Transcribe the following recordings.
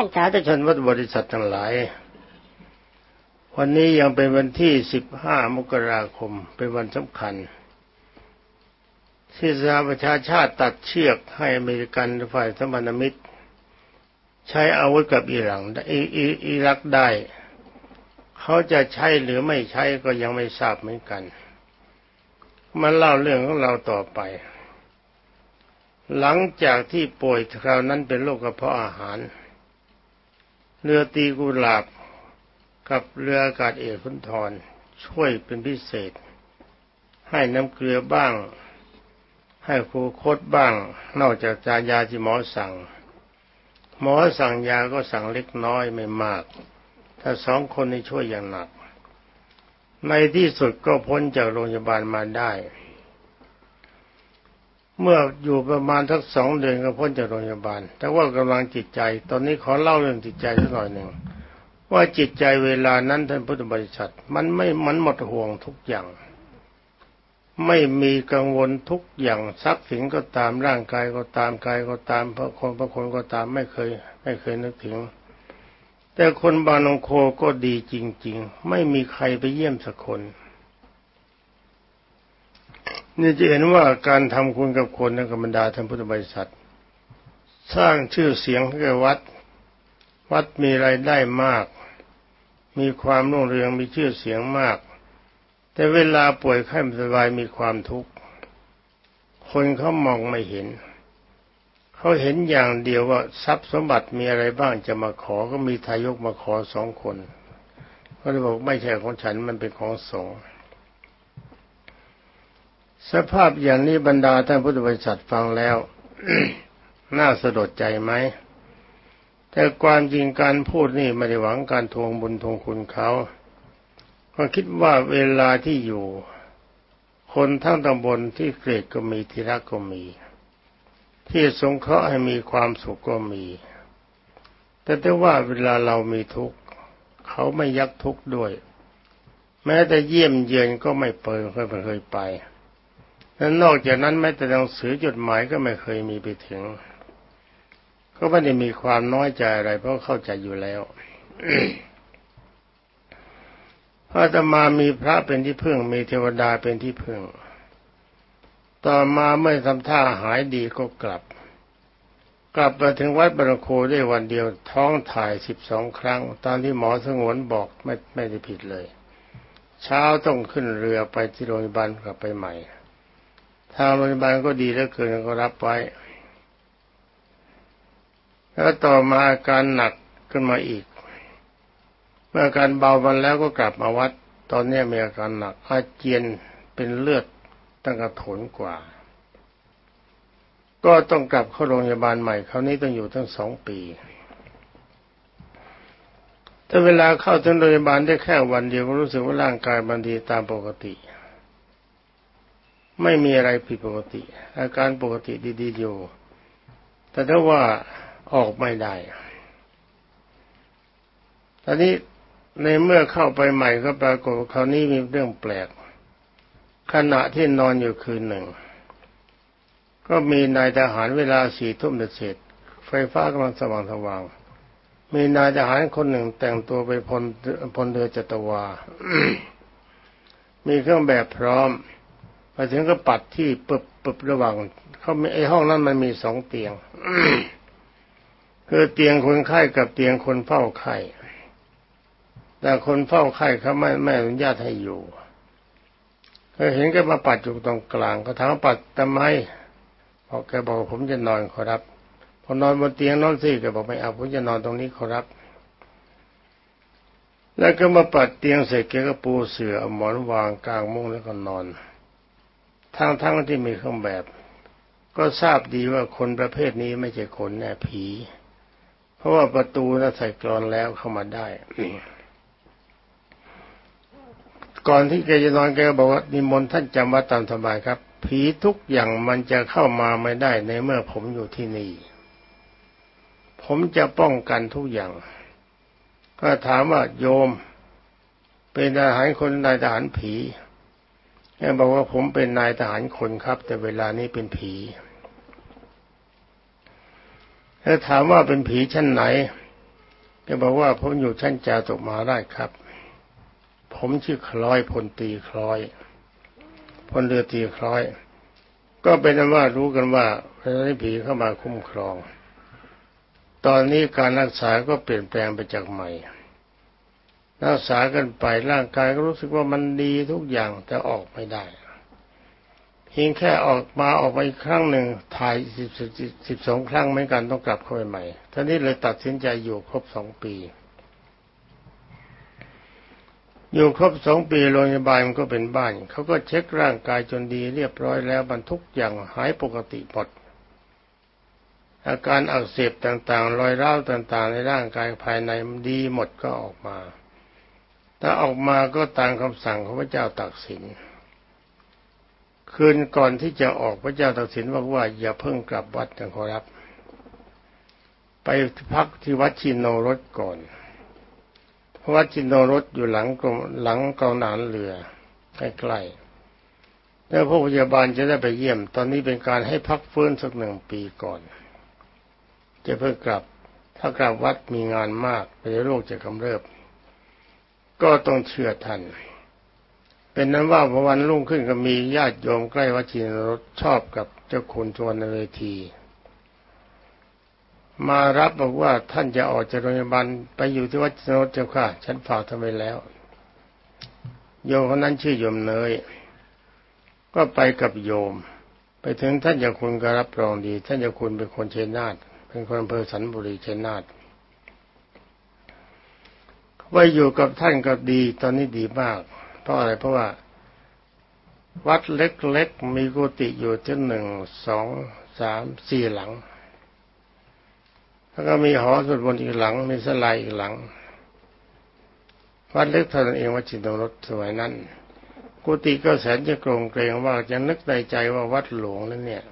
ท่านสาธุชนวัดบริษัททั้งหลาย วันนี้ยังเป็นวันที่ 15 มกราคม เป็นวันสำคัญ ที่สหประชาชาติตัดเชือกให้อเมริกันฝ่ายสมานมิตร ใช้อาวุธกับอิหร่านอิรักได้ เขาจะใช้หรือไม่ใช้ก็ยังไม่ทราบเหมือนกันมาเล่าเรื่องของเราต่อไป หลังจากที่ป่วยคราวนั้นเป็นโรคกระเพาะอาหาร เรือตีกุหลาบกับเรืออากาศเอกพุนทรช่วยเป็นพิเศษ ให้น้ำเกลือบ้าง ให้ครูโคดบ้าง นอกจากจายาที่หมอสั่ง หมอสั่งยาก็สั่งเล็กน้อยไม่มาก ถ้าสองคนนี้ช่วยอย่างหนัก ในที่สุดก็พ้นจากโรงพยาบาลมาได้ เมื่ออยู่ประมาณทักสองเดือนก็พ้นจากโรงพยาบาล แต่ว่ากำลังจิตใจ ตอนนี้ขอเล่าเรื่องจิตใจสักหน่อยหนึ่งว่าจิตใจเวลานั้นท่านพุทธบริษัท มันไม่มันหมดห่วงทุกอย่าง ไม่มีกังวลทุกอย่างทรัพย์สินก็ตามร่างกายก็ตามกายก็ตามพระคนพระคนก็ตามไม่เคย ไม่เคยนึกถึง แต่คนบางนงโคก็ดีจริง ๆ ไม่มีใครไปเยี่ยมสักคน นี่จะเห็นว่าการทำคุณกับคนในกรรมดาท่านพุทธบริษัท สร้างชื่อเสียงให้กับวัด วัดมีรายได้มาก มีความรุ่งเรืองมีชื่อเสียงมาก แต่เวลาป่วยไข้ไม่สบายมีความทุกข์คนเขามองไม่เห็น เขาเห็นอย่างเดียวว่าทรัพย์สมบัติมีอะไรบ้างจะมาขอก็มีทายกมาขอสองคน ก็เลยบอกไม่ใช่ของฉันมันเป็นของสงฆ์ สภาพอย่างนี้บรรดาท่านพุทธบริษัทฟังแล้ว น่าสะดดใจไหม แต่ความจริงการพูดนี่ไม่ได้หวังการทวงบุญทวงคุณเขาก็คิดว่าเวลาที่อยู่ คนทั้งตำบลที่เกรดก็มีที่รักก็มี ที่สงเคราะห์ให้มีความสุขก็มี แต่ถ้าว่าเวลาเรามีทุกข์เขาไม่ยักทุกข์ด้วย แม้แต่เยี่ยมเยือนก็ไม่เปิดเคยไป และนอกจากนั้นแม้แต่หนังสือจดหมายก็ไม่เคยมีไปถึง ก็ไม่ได้มีความน้อยใจอะไรเพราะเข้าใจอยู่แล้วพระธรรมามีพระเป็นที่พึ่งมีเทวดาเป็นที่พึ่ง ต่อมาเมื่อทำท่าหายดีก็กลับ กลับมาถึงวัดบรโคได้วันเดียวท้องถ่ายสิบสองครั้ง ตามที่หมอสงวนบอกไม่ไม่ได้ผิดเลย เช้าต้องขึ้นเรือไปที่โรงพยาบาลกลับไปใหม่ ทางโรงพยาบาลก็ดีแล้วเกินก็รับไว้ แล้วต่อมาอาการหนักขึ้นมาอีก เมื่ออาการเบาวันแล้วก็กลับมาวัด ตอนนี้มีอาการหนักอาเจียนเป็นเลือดตั้งกระถนกว่า ก็ต้องกลับเข้าโรงพยาบาลใหม่คราวนี้ต้องอยู่ทั้งสองปีถ้าเวลาเข้าถึงโรงพยาบาลได้แค่วันเดียวก็รู้สึกว่าร่างกายบันดีตามปกติ ไม่มีอะไรผิดปกติ อาการปกติดีๆอยู่ แต่ถ้าว่าออกไม่ได้ ตอนนี้ในเมื่อเข้าไปใหม่ก็ปรากฏคราวนี้มีเรื่องแปลก ขณะที่นอนอยู่คืนหนึ่ง ก็มีนายทหารเวลาสี่ทุ่มเสร็จ ไฟฟ้ากำลังสว่างสว่างมีนายทหารคนหนึ่งแต่งตัวไปพลพลเรือจัตวา มีเครื่องแบบพร้อม มาถึงก็ปัดที่ปึบปึบระหว่างเขาไอ้ห้องนั้นมันมีสองเตียงคือเตียงคนไข้กับเตียงคนเฝ้าไข้แต่คนเฝ้าไข้เขาไม่ไม่อนุญาตให้อยู่เห็นแกมาปัดอยู่ตรงกลางก็ถามปัดทำไมพอแกบอกผมจะนอนขอรับพอนอนบนเตียงนอนสิแกบอกไม่เอาผมจะนอนตรงนี้ขอรับ แล้วก็มาปัดเตียงเสร็จแกก็ปูเสื่อเอาหมอนวางกลางมุ้งแล้วก็นอน ทั้งทั้งที่มีเครื่องแบบ ก็ทราบดีว่าคนประเภทนี้ไม่ใช่คนแน่ผี เพราะว่าประตูน่ะใส่กรอนแล้วเข้ามาได้ก่อนที่แกจะนอนแกบอกว่านิมนต์ท่านจำวัดตามสบายครับ ผีทุกอย่างมันจะเข้ามาไม่ได้ในเมื่อผมอยู่ที่นี่ ผมจะป้องกันทุกอย่าง ก็ถามว่าโยม เป็นนายทหารคนนายทหารผี แกบอกว่าผมเป็นนายทหารคนครับ แต่เวลานี้เป็นผีแล้วถามว่าเป็นผีชั้นไหนแกบอกว่าผมอยู่ชั้นจาตุมหาราชครับ ผมชื่อคล้อยพลตีคล้อยพลเรือตีคล้อย ก็เป็นนั้นว่ารู้กันว่าพระนิผีเข้ามาคุ้มครอง ตอนนี้การรักษาก็เปลี่ยนแปลงไปจากใหม่ รักษากันไปร่างกายก็รู้สึกว่ามันดีทุกอย่างแต่ออกไม่ได้เพียงแค่ออกมาออกไปอีกครั้งหนึ่งถ่ายสิบสิบสองครั้งเหมือนกันต้องกลับเข้าไปใหม่ท่านี้เลยตัดสินใจอยู่ครบสองปี อยู่ครบสองปีโรงพยาบาลมันก็เป็นบ้าน เขาก็เช็คร่างกายจนดีเรียบร้อยแล้วบรรทุกอย่างหายปกติหมดอาการอักเสบต่างๆ รอยร้าวต่างๆ ในร่างกายภายในดีหมดก็ออกมา ถ้าออกมาก็ตามคำสั่งของพระเจ้าตากสิน คืนก่อนที่จะออกพระเจ้าตัดสินบอกว่าอย่าเพิ่งกลับวัดนะขอรับ ไปพักที่วัดชินโนรสก่อนเพราะวัดชินโนรสอยู่หลังกรมหลังกองหนานเรือใกล้ๆแล้วพวกพยาบาลจะได้ไปเยี่ยม ตอนนี้เป็นการให้พักฟื้นสักหนึ่งปีก่อน จะเพิ่งกลับ ถ้ากลับวัดมีงานมากไปโรคจะกำเริบ ก็ต้องเชื่อทันเป็นนั้นว่าพอวันรุ่งขึ้นก็มีญาติโยมใกล้วัดชินรถชอบกับเจ้าคุณชวนในเวที มารับบอกว่าท่านจะออกจากโรงพยาบาลไปอยู่ที่วัดชินรถเจ้าค่ะ ฉันฝากทำไมแล้ว โยมคนนั้นชื่อโยมเนยก็ไปกับโยม ไปถึงท่านเจ้าคุณก็รับรองดี ท่านเจ้าคุณเป็นคนเชนาทเป็นคนอำเภอสันบุรีเชนาท ว่าอยู่กับท่านก็ดี ตอนนี้ดีมาก เพราะอะไรเพราะว่า วัดเล็กๆ มีกุฏิอยู่ที่หนึ่งสองสามสี่หลัง แล้วก็มีหอสวดมนต์อีกหลัง มีสลายอีกหลัง วัดเล็กเท่านั้นเองวัดจินตรสสมัยนั้นกุฏิก็แสนจะโกรงเกรงว่าจะนึกในใจว่าวัดหลวงนั่นเนี่ย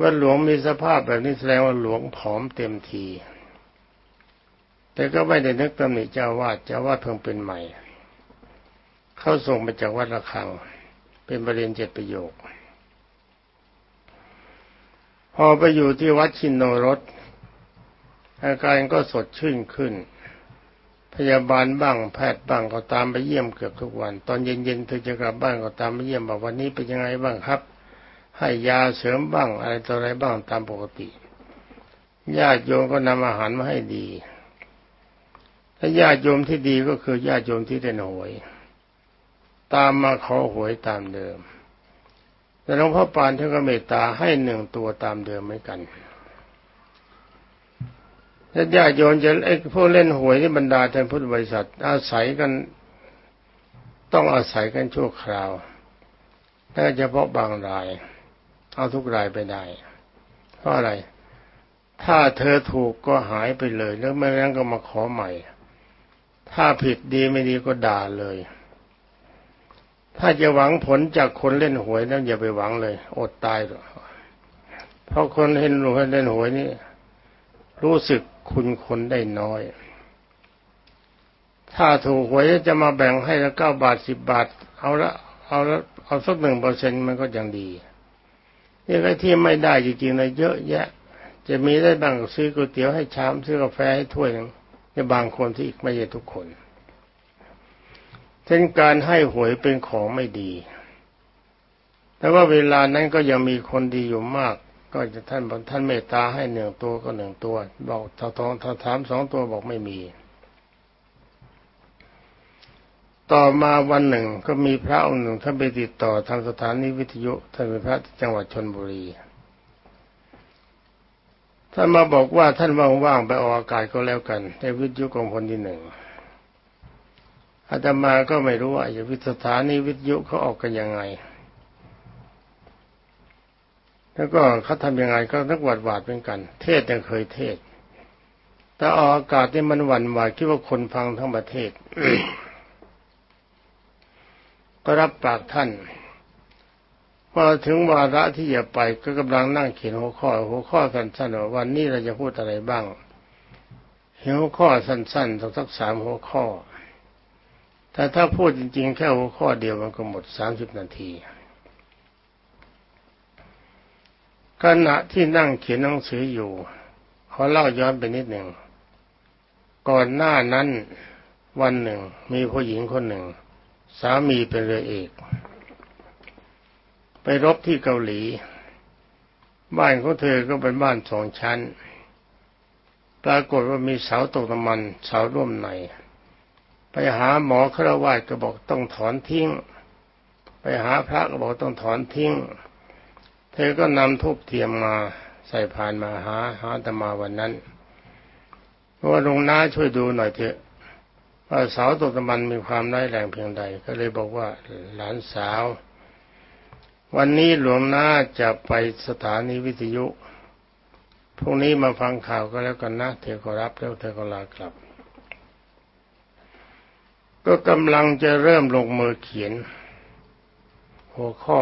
วัดหลวงมีสภาพแบบนี้แสดงว่าหลวงผอมเต็มที แต่ก็ไม่ได้นึกตำหนิเจ้าวาดเจ้าวาดเพิ่งเป็นใหม่ เข้าส่งมาจากวัดระฆัง เป็นบริเวณเจ็ดประโยค พอไปอยู่ที่วัดชินโนรสอาการก็สดชื่นขึ้น พยาบาลบ้างแพทย์บ้างก็ตามไปเยี่ยมเกือบทุกวัน ตอนเย็นๆเธอจะกลับบ้านก็ตามไปเยี่ยมบอกวันนี้เป็นยังไงบ้างครับ ให้ยาเสริมบ้างอะไรต่ออะไรบ้างตามปกติญาติโยมก็นำอาหารมาให้ดี ถ้าญาติโยมที่ดีก็คือญาติโยมที่ได้หน่วย ตามมาขอหวยตามเดิม แต่หลวงพ่อปานท่านก็เมตตาให้หนึ่งตัวตามเดิมเหมือนกันถ้าญาติโยมจะไอ้พวกเล่นหวยที่บรรดาท่านพุทธบริษัท อาศัยกันต้องอาศัยกันชั่วคราวแต่เฉพาะบางราย เอาทุกรายไปได้ เพราะอะไร ถ้าเธอถูกก็หายไปเลย แล้วไม่งั้นก็มาขอใหม่ ถ้าผิดดีไม่ดีก็ด่าเลย ถ้าจะหวังผลจากคนเล่นหวยนั้นอย่าไปหวังเลย อดตายเถอะเพราะคนเห็นหวยเล่นหวยนี่รู้สึกคุณคนได้น้อย ถ้าถูกหวยจะมาแบ่งให้ละเก้าบาทสิบบาท เอาละเอาละเอาสักหนึ่งเปอร์เซ็นต์มันก็ยังดีนี่ไอ้ที่ไม่ได้จริงๆนะเยอะแยะ จะมีได้บ้างซื้อก๋วยเตี๋ยวให้ชามซื้อกาแฟให้ถ้วยนึง ในบางคนที่ไม่ใช่ทุกคนเช่นการให้หวยเป็นของไม่ดี แต่ว่าเวลานั้นก็ยังมีคนดีอยู่มาก ก็จะท่านบอกท่านเมตตาให้หนึ่งตัวก็หนึ่งตัว บอกถ้าทองถ้าถามสองตัวบอกไม่มี ต่อมาวันหนึ่งก็มีพระองค์หนึ่งท่านไปติดต่อทางสถานีวิทยุท่านเป็นพระจังหวัดชนบุรี ท่านมาบอกว่าท่านว่างๆไปออกอากาศก็แล้วกันในวิทยุกองพลที่หนึ่งอาตมาก็ไม่รู้ว่าอยู่วิสถานีวิทยุเขาออกกันยังไง แล้วก็เขาทำยังไงก็นักหวาดหวาดเป็นกัน เทศยังเคยเทศ แต่ออกอากาศนี่มันหวั่นไหวคิดว่าคนฟังทั้งประเทศก็รับปากท่าน มาถึงวาระที่จะไปก็กำลังนั่งเขียนหัวข้อ หัวข้อสั้นๆว่าวันนี้เราจะพูดอะไรบ้างหัวข้อสั้นๆสักสามหัวข้อ แต่ถ้าพูดจริง ๆ แค่หัวข้อเดียวมันก็หมดสามสิบนาทีขณะที่นั่งเขียนหนังสืออยู่ขอเล่าย้อนไปนิดหนึ่งก่อนหน้านั้นวันหนึ่ง มีผู้หญิงคนหนึ่ง สามีเป็นเรือเอก ไปรบที่เกาหลี บ้านของเธอก็เป็นบ้านสองชั้น ปรากฏว่ามีเสาตกน้ำมันเสาร่วมใน ไปหาหมอครวาสก็บอกต้องถอนทิ้ง ไปหาพระก็บอกต้องถอนทิ้ง เธอก็นำทุบเทียมมาใส่ผ่านมาหาหาตมาวันนั้นว่าลงน้าช่วยดูหน่อยเถอะว่าเสาตกตะมันมีความร้ายแรงเพียงใด ก็เลยบอกว่าหลานสาว วันนี้หลวงน้าจะไปสถานีวิทยุ พรุ่งนี้มาฟังข่าวก็แล้วกันนะ เธอก็รับแล้วเธอก็ลากลับ ก็กำลังจะเริ่มลงมือเขียน หัวข้อ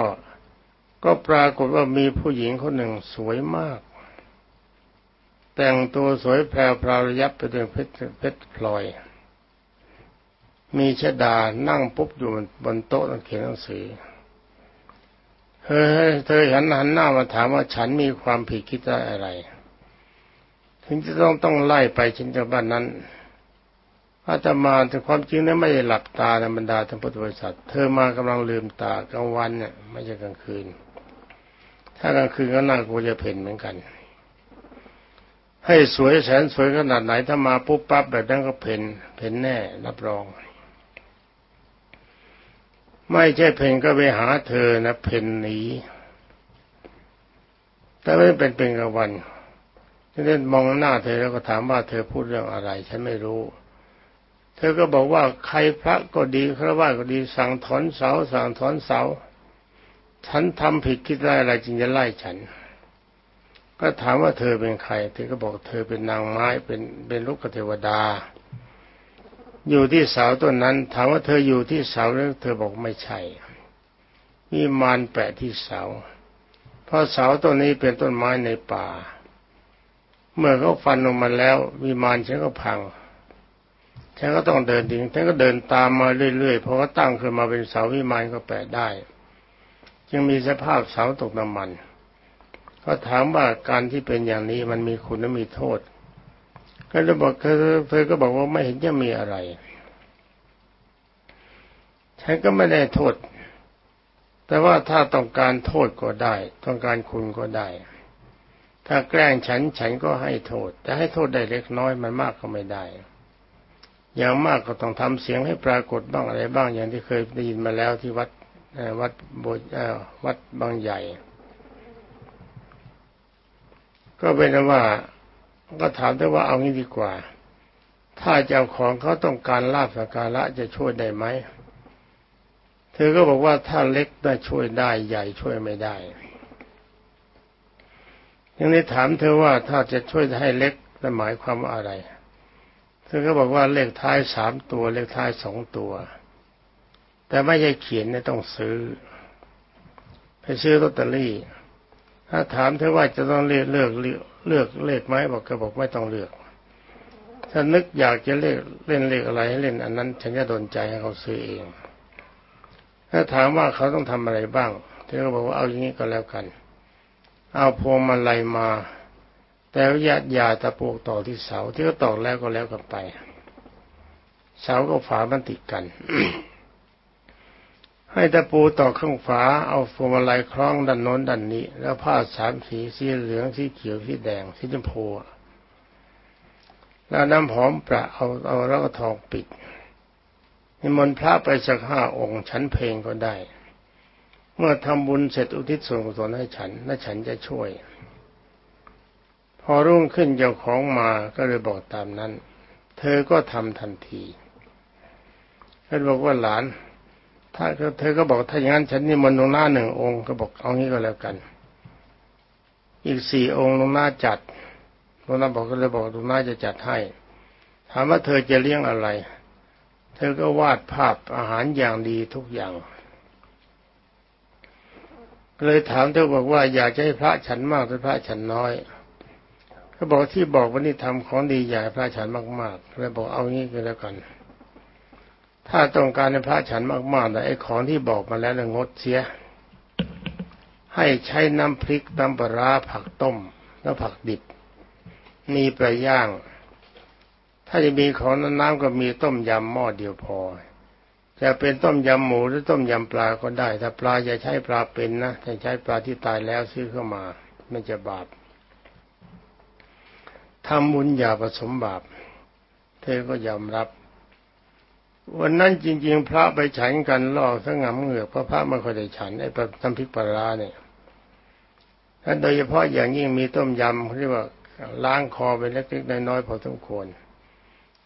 ก็ปรากฏว่ามีผู้หญิงคนหนึ่งสวยมาก แต่งตัวสวยแพรวพราวยับไปด้วยเพชรเพชรพลอย มีชดานั่งปุ๊บอยู่บนโต๊ะเขียนหนังสือ เฮ้ยเธอหันหันหน้ามาถามว่าฉันมีความผิดคิดได้อะไร ถึงจะต้องต้องไล่ไปชินจากบ้านนั้นอาตมาแต่ความจริงนั้นไม่ได้หลับตาในบรรดาทั้งพุทธบริษัท เธอมากำลังลืมตากลางวันเนี่ยไม่ใช่กลางคืน ถ้ากลางคืนก็น่ากลัวจะเพ่นเหมือนกัน ให้สวยแสนสวยขนาดไหนถ้ามาปุ๊บปั๊บแบบนั้นก็เพ่นเพ่นแน่รับรอง ไม่ใช่เพ่นก็ไปหาเธอนะเพ่นหนีแต่ไม่เป็นเป็นกลางวันฉันมองหน้าเธอแล้วก็ถามว่าเธอพูดเรื่องอะไร ฉันไม่รู้ เธอก็บอกว่าใครพระก็ดีครว่าก็ดีสั่งถอนเสาสั่งถอนเสา ฉันทำผิดคิดได้อะไรจึงจะไล่ฉัน ก็ถามว่าเธอเป็นใคร เธอก็บอกเธอเป็นนางไม้เป็นเป็นลูกเทวดา อยู่ที่เสาต้นนั้น ถามว่าเธออยู่ที่เสาแล้วเธอบอกไม่ใช่มีมารแปะที่เสา เพราะเสาต้นนี้เป็นต้นไม้ในป่า เมื่อเขาฟันลงมาแล้ววิมานฉันก็พังฉันก็ต้องเดินถึงฉันก็เดินตามมาเรื่อยๆเพราะว่าตั้งขึ้นมาเป็นเสาวิมานก็แปะได้ จึงมีสภาพเสาตกน้ำมัน ก็ถามว่าการที่เป็นอย่างนี้มันมีคุณและมีโทษ ก็จะบอกเธอเธอก็บอกว่าไม่เห็นจะมีอะไร ฉันก็ไม่ได้โทษ แต่ว่าถ้าต้องการโทษก็ได้ ต้องการคุณก็ได้ ถ้าแกล้งฉันฉันก็ให้โทษ แต่ให้โทษได้เล็กน้อยมันมากก็ไม่ได้ อย่างมากก็ต้องทำเสียงให้ปรากฏบ้างอะไรบ้างอย่างที่เคยได้ยินมาแล้วที่วัดวัดโบวัดบางใหญ่ ก็เป็นว่า ก็ถามได้ว่าเอางี้ดีกว่า ถ้าเจ้าของเขาต้องการลาบสักการะจะช่วยได้ไหมเธอก็บอกว่าถ้าเล็กได้ช่วยได้ใหญ่ช่วยไม่ได้ยังได้ถามเธอว่าถ้าจะช่วยให้เล็กจะหมายความว่าอะไร เธอก็บอกว่าเลขท้ายสามตัวเลขท้ายสองตัว แต่ไม่ใช่เขียนเนี่ยต้องซื้อ ไปซื้อลอตเตอรี่ ถ้าถามเธอว่าจะต้องเลือกเลือก เลือกเลขไหมบอกก็บอกไม่ต้องเลือก ถ้านึกอยากจะเล่นเล่นเลขอะไรให้เล่นอันนั้นฉันจะโดนใจให้เขาซื้อเอง ถ้าถามว่าเขาต้องทำอะไรบ้างเธอก็บอกว่าเอาอย่างนี้ก็แล้วกัน เอาพวงมาลัยมา แต่ยาดยาตะปูกต่อที่เสาที่เขาตอกแล้วก็แล้วกันไป เสาก็ฝามันติดกัน ให้ตะปูต่อข้างฝา เอาพวงมาลัยคล้องด้านโน้นด้านนี้ แล้วผ้าสามสีสีเหลืองสีเขียวสีแดงสีชมพูแล้วน้ำหอมประเอาเอาแล้วก็ทองปิดนิมนต์พระไปสักห้าองค์ฉันเพลงก็ได้ เมื่อทำบุญเสร็จอุทิศส่วนกุศลให้ฉันและฉันจะช่วย พอรุ่งขึ้นเจ้าของมาก็เลยบอกตามนั้น เธอก็ทำทันทีเขาบอกว่าหลาน ถ้าเธอก็บอกถ้าอย่างนั้นฉันนี่มนลงหน้าหนึ่งองค์ก็บอกเอางี้ก็แล้วกัน อีกสี่องค์ลงหน้าจัดหลงหน้าบอกก็เลยบอกลงหน้าจะจัดให้ถามว่าเธอจะเลี้ยงอะไร เธอก็วาดภาพอาหารอย่างดีทุกอย่าง เลยถามเธอบอกว่าอยากจะให้พระฉันมากหรือพระฉันน้อยเขาบอกที่บอกว่านี่ทำของดีอยากพระฉันมากๆเลยบอกเอางี้ก็แล้วกัน ถ้าต้องการในพระฉันมากๆแต่ไอ้ของที่บอกมาแล้วงดเสีย ให้ใช้น้ำพริกน้ำปลาผักต้ม แล้วผักดิบ มีปลาย่าง ถ้าจะมีของน้ำก็มีต้มยำหม้อเดียวพอ จะเป็นต้มยำหมูหรือต้มยำปลาก็ได้ ถ้าปลาจะใช้ปลาเป็นนะแต่ใช้ปลาที่ตายแล้วซื้อเข้ามาไม่จะบาปทำบุญอย่าผสมบาป เธอก็ยอมรับ วันนั้นจริง ๆ พระไปฉันกันล่อสงำเหงือกเพราะพระไม่ค่อยได้ฉันไอ้ประทำพริกปลาเนี่ยถ้าโดยเฉพาะอย่างยิ่งมีต้มยำเรียกว่าล้างคอไปเล็กๆน้อยๆพอสมควร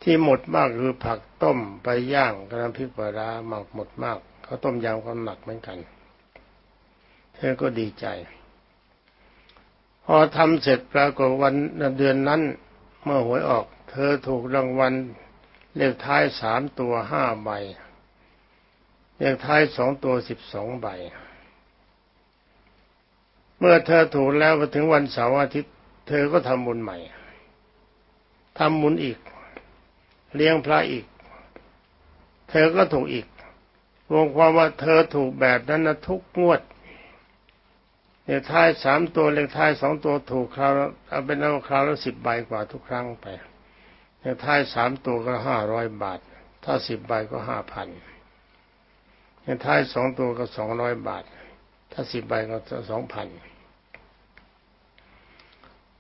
ที่หมดมากคือผักต้มไปย่างกระน้ำพริกปลาหมักหมดมากเขาต้มยำก็หมักเหมือนกัน เธอก็ดีใจ พอทำเสร็จปรากฏวันเดือนนั้น เมื่อหวยออก เธอถูกรางวัล เลขท้ายสามตัวห้าใบ เลขท้ายสองตัวสิบสองใบ เมื่อเธอถูกแล้วมาถึงวันเสาร์อาทิตย์ เธอก็ทำบุญใหม่ทำบุญอีก เลี้ยงพระอีก เธอก็ถูกอีกรวมความว่าเธอถูกแบบนั้นนะทุกงวดเลขท้ายสามตัวเลขท้ายสองตัวถูกคราวเอาเป็นเอาคราวละสิบใบกว่าทุกครั้งไป เลขท้ายสามตัวก็ห้าร้อยบาท ถ้าสิบใบก็ห้าพันเลขท้ายสองตัวก็สองร้อยบาท ถ้าสิบใบก็สองพัน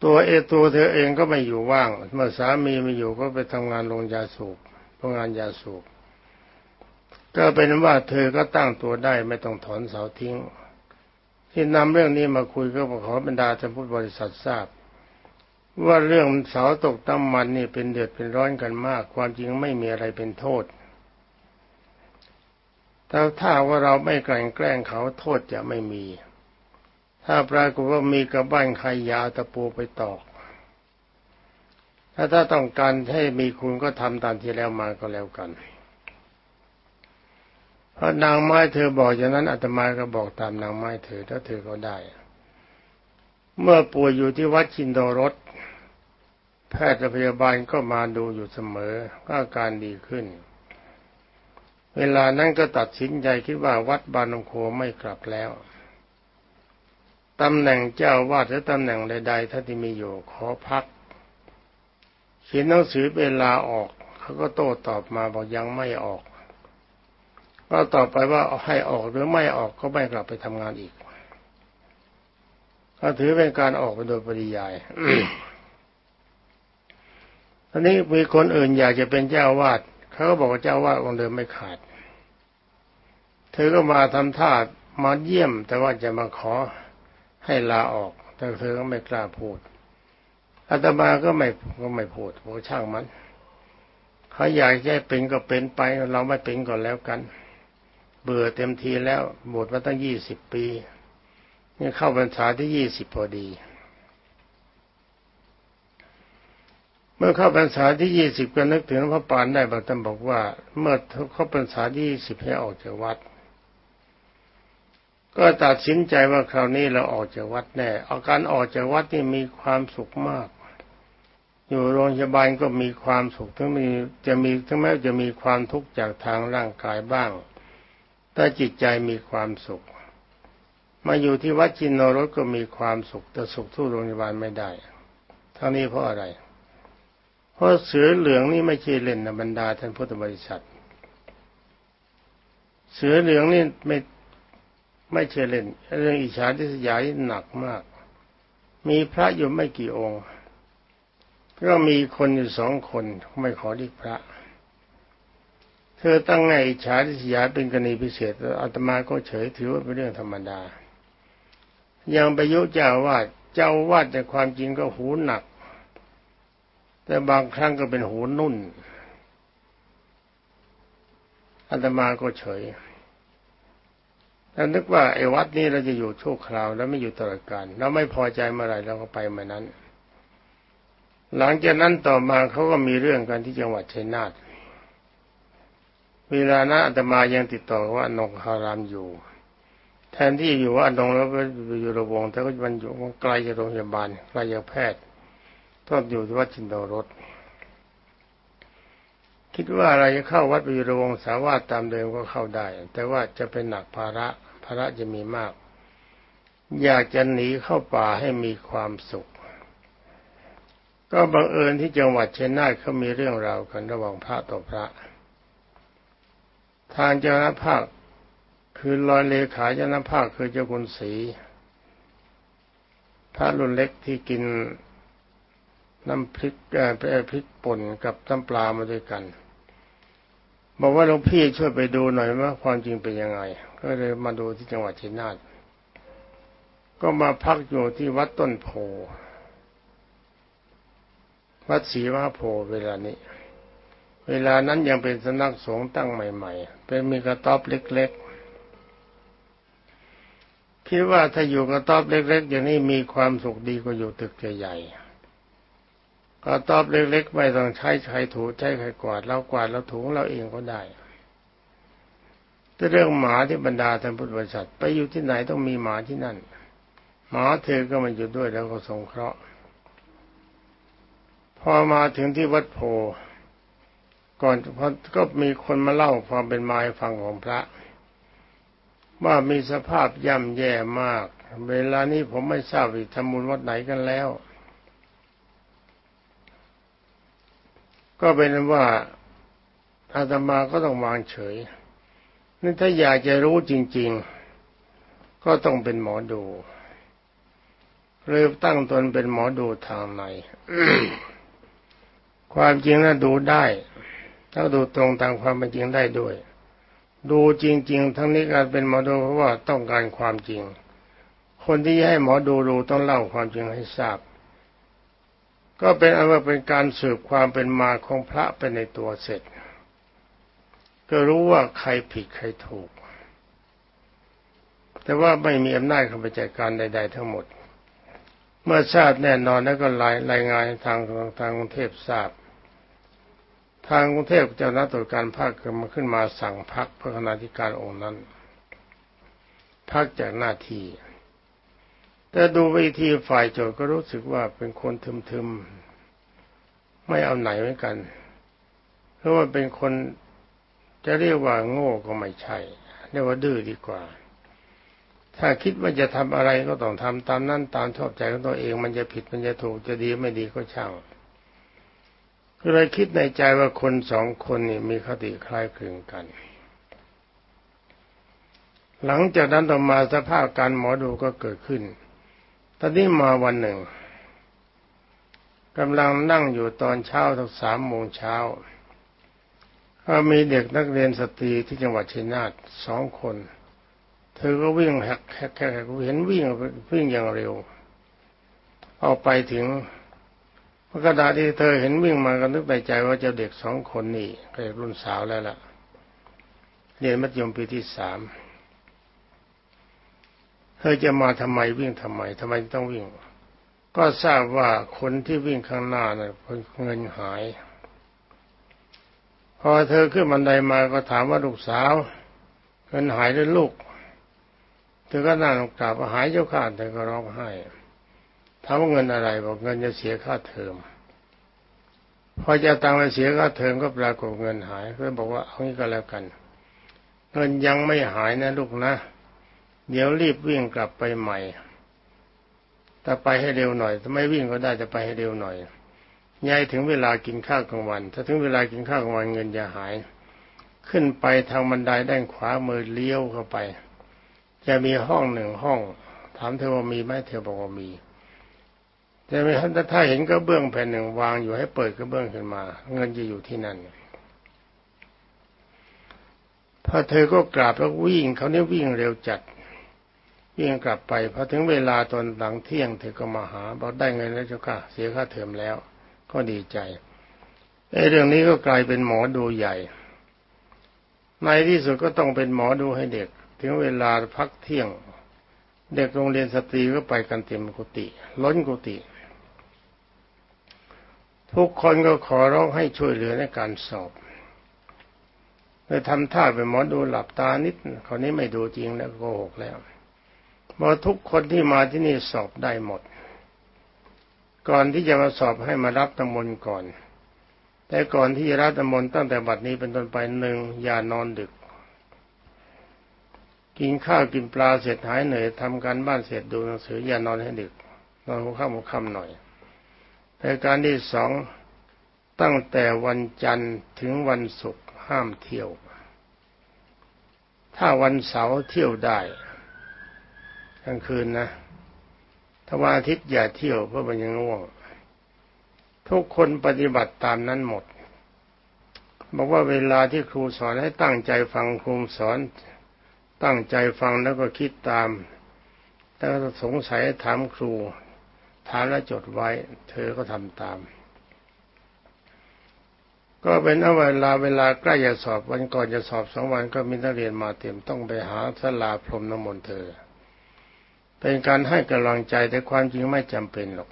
ตัวเอตัวเธอเองก็ไม่อยู่ว่าง เมื่อสามีไม่อยู่ก็ไปทำงานโรงยาสูบโรงงานยาสูบ ก็เป็นว่าเธอก็ตั้งตัวได้ไม่ต้องถอนเสาทิ้ง ที่นำเรื่องนี้มาคุยก็ขอบรรดาท่านผู้บริษัททราบ ว่าเรื่องเสาตกต้ำมันนี่เป็นเดือดเป็นร้อนกันมาก ความจริงไม่มีอะไรเป็นโทษแต่ถ้าว่าเราไม่กลั่นแกล้งเขาโทษจะไม่มี ถ้าปรากฏว่ามีกระบ้านใครยาตะปูไปตอก ถ้าถ้าต้องการให้มีคุณก็ทำตามที่แล้วมาก็แล้วกันเพราะนางไม้เธอบอกอย่างนั้นอาตมาก็บอกตามนางไม้เธอถ้าเธอก็ได้ เมื่อป่วยอยู่ที่วัดชินโดรส พทย์พยาบาลก็มาดูอยู่เสมอก็อาการดีขึ้น เวลานั้นก็ตัดสินใจคิดว่าวัดบานงโคไม่กลับแล้วตำแหน่งเจ้าวาดหรือตำแหน่งใดๆถ้าที่มีอยู่ขอพักเขียนหนังสือเวลาออก เขาก็โต้ตอบมาบอกยังไม่ออก ก็ต่อไปว่าให้ออกหรือไม่ออกก็ไม่กลับไปทำงานอีก ก็ถือเป็นการออกไปโดยปริยาย อันนี้มีคนอื่นอยากจะเป็นเจ้าวาดเขาก็บอกว่าเจ้าวาดองค์เดิมไม่ขาด เธอก็มาทำท่ามาเยี่ยม แต่ว่าจะมาขอให้ลาออก แต่เธอก็ไม่กล้าพูดอาตมาก็ไม่ก็ไม่พูดโอ้ช่างมันเขาอยากจะเป็นก็เป็นไป เราไม่เป็นก็แล้วกัน เบื่อเต็มทีแล้วบวชมาตั้งยี่สิบปีนี่เข้าพรรษาที่ยี่สิบพอดี เมื่อเข้าพรรษาที่ยี่สิบก็นึกถึงพระปานได้บางท่านบอกว่า เมื่อเข้าพรรษาที่ยี่สิบให้ออกจากวัด ก็ตัดสินใจว่าคราวนี้เราออกจากวัดแน่อาการออกจากวัดนี่มีความสุขมาก อยู่โรงพยาบาลก็มีความสุขทั้งมีจะมีทั้งแม้จะมีความทุกข์จากทางร่างกายบ้างถ้าจิตใจมีความสุข มาอยู่ที่วัดจินโนรสก็มีความสุขแต่สุขทั่โรงพยาบาลไม่ได้ทั้งนี้เพราะอะไร เพราะเสือเหลืองนี่ไม่ใช่เล่นนะบรรดาท่านพุทธบริษัท เสือเหลืองนี่ไม่ไม่ใช่เล่น เรื่องอิจฉาทิษยาหนักมาก มีพระอยู่ไม่กี่องค์ ก็มีคนอยู่สองคนไม่ขอเรียกพระ เธอตั้งไงอิจฉาทิษยาเป็นกรณีพิเศษอาตมาก็เฉยถือว่าเป็นเรื่องธรรมดา ยังไปยุเจ้าวาดเจ้าวาดแต่ความจริงก็หูหนัก แต่บางครั้งก็เป็นหูนุ่นอาตมาก็เฉยแล้วนึกว่าไอ้วัดนี้เราจะอยู่ชั่วคราว แล้วไม่อยู่ตลอดกาลเราไม่พอใจเมื่อไหร่เราก็ไปเมื่อนั้น หลังจากนั้นต่อมาเขาก็มีเรื่องกันที่จังหวัดชัยนาทเวลานั้นอาตมายังติดต่อว่าอนงคารามอยู่ แทนที่อยู่ว่าอนงแล้วก็อยู่ระวงแต่ก็มันอยู่ไกลจากโรงพยาบาลไกลจากแพทย์ ตองอยู่ที่วัดจินโดรถคิดว่าอะไรจะเข้าวัดไปอยู่ระวงสาวาตตามเดิมก็เข้าได้ แต่ว่าจะเป็นหนักภาระภาระจะมีมาก อยากจะหนีเข้าป่าให้มีความสุข ก็บังเอิญที่จังหวัดเชียงนาทเขามีเรื่องราวกันระหว่างพระต่อพระ ทางเจ้าหน้าภาคคือรอยเลขาเจ้าหน้าภาคคือเจ้าคุณศรีพระรุ่นเล็กที่กิน น้ำพริกเอ่อพริกป่นกับน้ำปลามาด้วยกัน บอกว่าหลวงพี่ช่วยไปดูหน่อยว่าความจริงเป็นยังไง ก็เลยมาดูที่จังหวัดชัยนาทก็มาพักอยู่ที่วัดต้นโพวัดศรีมหาโพเวลานี้ เวลานั้นยังเป็นสนักสงฆ์ตั้งใหม่ ๆ เป็นมีกระต๊อบเล็ก ๆคิดว่าถ้าอยู่กระต๊อบเล็ก ๆ อย่างนี้มีความสุขดีกว่าอยู่ตึกใหญ่ๆ กระต๊อบเล็กๆไม่ต้องใช้ใครถูใช้ใครกวาดเรากวาดเราถูเราเองก็ได้แต่เรื่องหมาที่บรรดาท่านพุทธบริษัทไปอยู่ที่ไหนต้องมีหมาที่นั่น หมาเธอก็มาอยู่ด้วยแล้วก็สงเคราะห์ พอมาถึงที่วัดโพก่อนก็มีคนมาเล่าความเป็นมาให้ฟังของพระ ว่ามีสภาพย่ำแย่มาก เวลานี้ผมไม่ทราบอีกทำบุญวัดไหนกันแล้ว ก็เป็นว่าอาตมาก็ต้องวางเฉยนี่ถ้าอยากจะรู้จริง ๆ ก็ต้องเป็นหมอดูเริ่มตั้งตนเป็นหมอดูทางในความจริงนะดูได้ ถ้าดูตรงตามความเป็นจริงได้ด้วย ดูจริง ๆ ทั้งนี้การเป็นหมอดูเพราะว่าต้องการความจริง คนที่ให้หมอดูดูต้องเล่าความจริงให้ทราบ ก็เป็นอันว่าเป็นการสืบความเป็นมาของพระไปในตัวเสร็จ ก็รู้ว่าใครผิดใครถูก แต่ว่าไม่มีอำนาจเข้าไปจัดการใด ๆ ทั้งหมด เมื่อทราบแน่นอนแล้วก็รายรายงานทางทางกรุงเทพทราบ ทางกรุงเทพเจ้าหน้าตรวการภาคมาขึ้นมาสั่งพักพระคณาธิการองค์นั้น พักจากหน้าที่ แต่ดูวิธีฝ่ายโจทย์ก็รู้สึกว่าเป็นคนทึมๆ ไม่เอาไหนเหมือนกันเพราะว่าเป็นคนจะเรียกว่าโง่ก็ไม่ใช่ เรียกว่าดื้อดีกว่า ถ้าคิดว่าจะทำอะไรก็ต้องทำตามนั้นตามชอบใจของตัวเองมันจะผิดมันจะถูกจะดีไม่ดีก็ช่างก็เลยคิดในใจว่าคนสองคนนี่มีคติคล้ายคลึงกัน หลังจากนั้นต่อมาสภาพการหมอดูก็เกิดขึ้น ตอนนี้มาวันหนึ่งกำลังนั่งอยู่ตอนเช้าทั้งสามโมงเช้าก็มีเด็กนักเรียนสตรีที่จังหวัดชัยนาทสองคน เธอก็วิ่งแฮกแฮกแฮกเห็นวิ่งวิ่งอย่างเร็ว เอาไปถึงพระกระดาที่เธอเห็นวิ่งมาก็นึกในใจว่าเจ้าเด็กสองคนนี่ก็รุ่นสาวแล้วล่ะ เรียนมัธยมปีที่สาม เธอจะมาทำไมวิ่งทำไมทำไมต้องวิ่ง ก็ทราบว่าคนที่วิ่งข้างหน้าน่ะเงินหาย พอเธอขึ้นบันไดมาก็ถามว่าลูกสาวเงินหายหรือลูก เธอก็นั่งกราบหายเจ้าข้าเธอก็ร้องไห้ถามว่าเงินอะไรบอกเงินจะเสียค่าเทอมพอจะตังไปเสียค่าเทอมก็ปรากฏเงินหายเพื่อบอกว่าเอางี้ก็แล้วกัน เงินยังไม่หายนะลูกนะ เดี๋ยวรีบวิ่งกลับไปใหม่แต่ไปให้เร็วหน่อยถ้าไม่วิ่งก็ได้จะไปให้เร็วหน่อยยายถึงเวลากินข้าวกลางวัน ถ้าถึงเวลากินข้าวกลางวันเงินจะหาย ขึ้นไปทางบันไดด้านขวามือเลี้ยวเข้าไป จะมีห้องหนึ่งห้อง ถามเธอว่ามีไหมเธอบอกว่ามีแต่ไม่ถ้าเห็นกระเบื้องแผ่นหนึ่งวางอยู่ให้เปิดกระเบื้องขึ้นมา เงินจะอยู่ที่นั่นพอเธอก็กราบแล้ววิ่งเขาเนี่ยวิ่งเร็วจัด วิ่งกลับไปพอถึงเวลาตอนหลังเที่ยงเธอก็มาหาบอกได้เงินแล้วเจ้าค่ะเสียค่าเทอมแล้ว ก็ดีใจไอ้เรื่องนี้ก็กลายเป็นหมอดูใหญ่ในที่สุดก็ต้องเป็นหมอดูให้เด็ก ถึงเวลาพักเที่ยง เด็กโรงเรียนสตรีก็ไปกันเต็มกุฏิล้นกุฏิทุกคนก็ขอร้องให้ช่วยเหลือในการสอบเลยทำท่าเป็นหมอดูหลับตานิดคราวนี้ไม่ดูจริงแล้วโกหกแล้ว บอกทุกคนที่มาที่นี่สอบได้หมด ก่อนที่จะมาสอบให้มารับตำมนก่อน แต่ก่อนที่จะรับตำมนตั้งแต่บัดนี้เป็นต้นไปหนึ่งอย่านอนดึก กินข้าวกินปลาเสร็จหายเหนื่อยทำการบ้านเสร็จดูหนังสืออย่านอนให้ดึก นอนหัวค่ำหัวค่ำหน่อยรายการที่สองตั้งแต่วันจันทร์ถึงวันศุกร์ห้ามเที่ยว ถ้าวันเสาร์เที่ยวได้ กลางคืนนะถ้าวันอาทิตย์อย่าเที่ยวเพราะมันยังง่วงทุกคนปฏิบัติตามนั้นหมด บอกว่าเวลาที่ครูสอนให้ตั้งใจฟังครูสอน ตั้งใจฟังแล้วก็คิดตามแล้วสงสัยถามครู ถามแล้วจดไว้ เธอก็ทำตาม ก็เป็นเอาเวลาเวลาใกล้จะสอบวันก่อนจะสอบสองวันก็มีนักเรียนมาเต็มต้องไปหาสลาพรมน้ำมนต์เธอ เป็นการให้กำลังใจแต่ความจริงไม่จำเป็นหรอก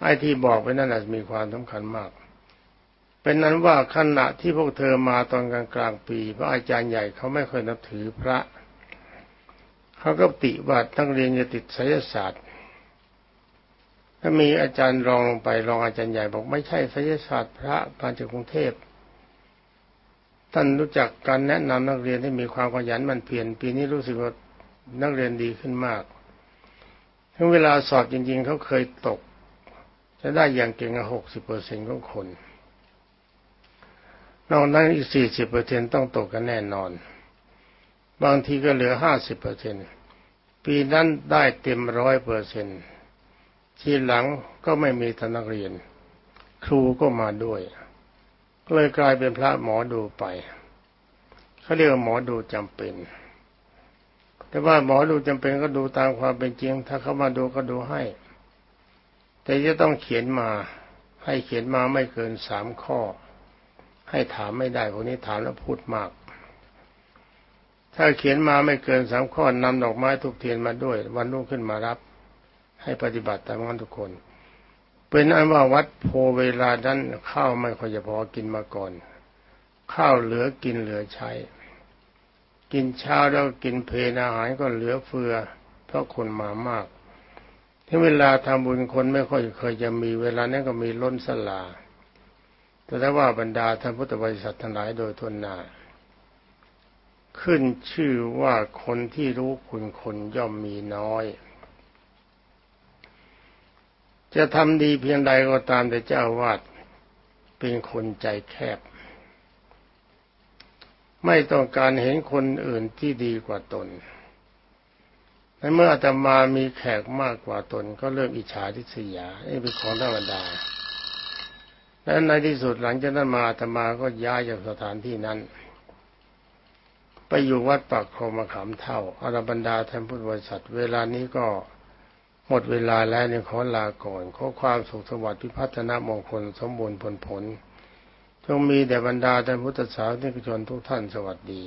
ไอ้ที่บอกไปนั่นแหละมีความสำคัญมาก เป็นนั้นว่าขณะที่พวกเธอมาตอนกลางกลางปี พระอาจารย์ใหญ่เขาไม่ค่อยนับถือพระ เขาก็ติว่านักเรียนจะติดไสยศาสตร์ ถ้ามีอาจารย์รองลงไปรองอาจารย์ใหญ่บอกไม่ใช่ศิลศาสตร์พระมาจากกรุงเทพท่านรู้จักการแนะนำนักเรียนให้มีความขยันมันเพียรปีนี้รู้สึกว่า นักเรียนดีขึ้นมาก ทั้งเวลาสอบจริง ๆ เขาเคยตก จะได้อย่างเก่งหกสิบเปอร์เซ็นต์ของคน นอกนั้นอีกสี่สิบเปอร์เซ็นต้องตกกันแน่นอน บางทีก็เหลือห้าสิบเปอร์เซ็นปีนั้นได้เต็มร้อยเปอร์เซ็นต์ทีหลังก็ไม่มีทนักเรียน ครูก็มาด้วยก็เลยกลายเป็นพระหมอดูไปเขาเรียกว่าหมอดูจำเป็น แต่ว่าหมอดูจำเป็นก็ดูตามความเป็นจริง ถ้าเขามาดูก็ดูให้ แต่จะต้องเขียนมา ให้เขียนมาไม่เกินสามข้อ ให้ถามไม่ได้พวกนี้ถามแล้วพูดมาก ถ้าเขียนมาไม่เกินสามข้อนำดอกไม้ทุกเทียนมาด้วย วันรุ่งขึ้นมารับ ให้ปฏิบัติตามนั้นทุกคน เป็นอันว่าวัดโพเวลานั้นข้าวไม่ค่อยจะพอกินมาก่อน ข้าวเหลือกินเหลือใช้ กินเช้าแล้วกินเพลอาหารก็เหลือเฟือ เพราะคนมามากที่เวลาทำบุญคนไม่ค่อยเคยจะมีเวลานั้นก็มีล้นสลา แต่ถ้าว่าบรรดาท่านพุทธบริษัททั้งหลายโดยทนนาขึ้นชื่อว่าคนที่รู้คุณคนย่อมมีน้อย จะทำดีเพียงใดก็ตามแต่เจ้าวาดเป็นคนใจแคบ ไม่ต้องการเห็นคนอื่นที่ดีกว่าตนในเมื่ออาตมามีแขกมากกว่าตน ก็เริ่มอิจฉาทิษยานี่เป็นของธรรมดา และในที่สุดหลังจากนั้นมาอาตมาก็ย้ายจากสถานที่นั้น ไปอยู่วัดปักคลองมะขามเท่าอรบรรดาท่านพุทธบริษัท เวลานี้ก็หมดเวลาแล้วเนี่ยขอลาก่อน ขอความสุขสวัสดิ์พิพัฒนามงคลสมบูรณ์ผลผล จงมีแด่บรรดาท่านพุทธศาสนิกชนทุกท่านสวัสดี